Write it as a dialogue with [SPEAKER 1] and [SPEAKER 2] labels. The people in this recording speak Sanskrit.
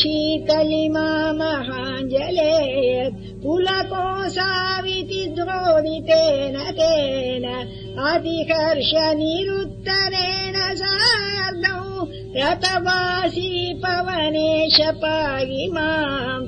[SPEAKER 1] शीतलिमा महाञ्जले पुलकोऽसाविति पुलकोसाविति तेन अतिकर्ष निरुत्तरेण सार्धौ रतवासी पवने शपायि माम्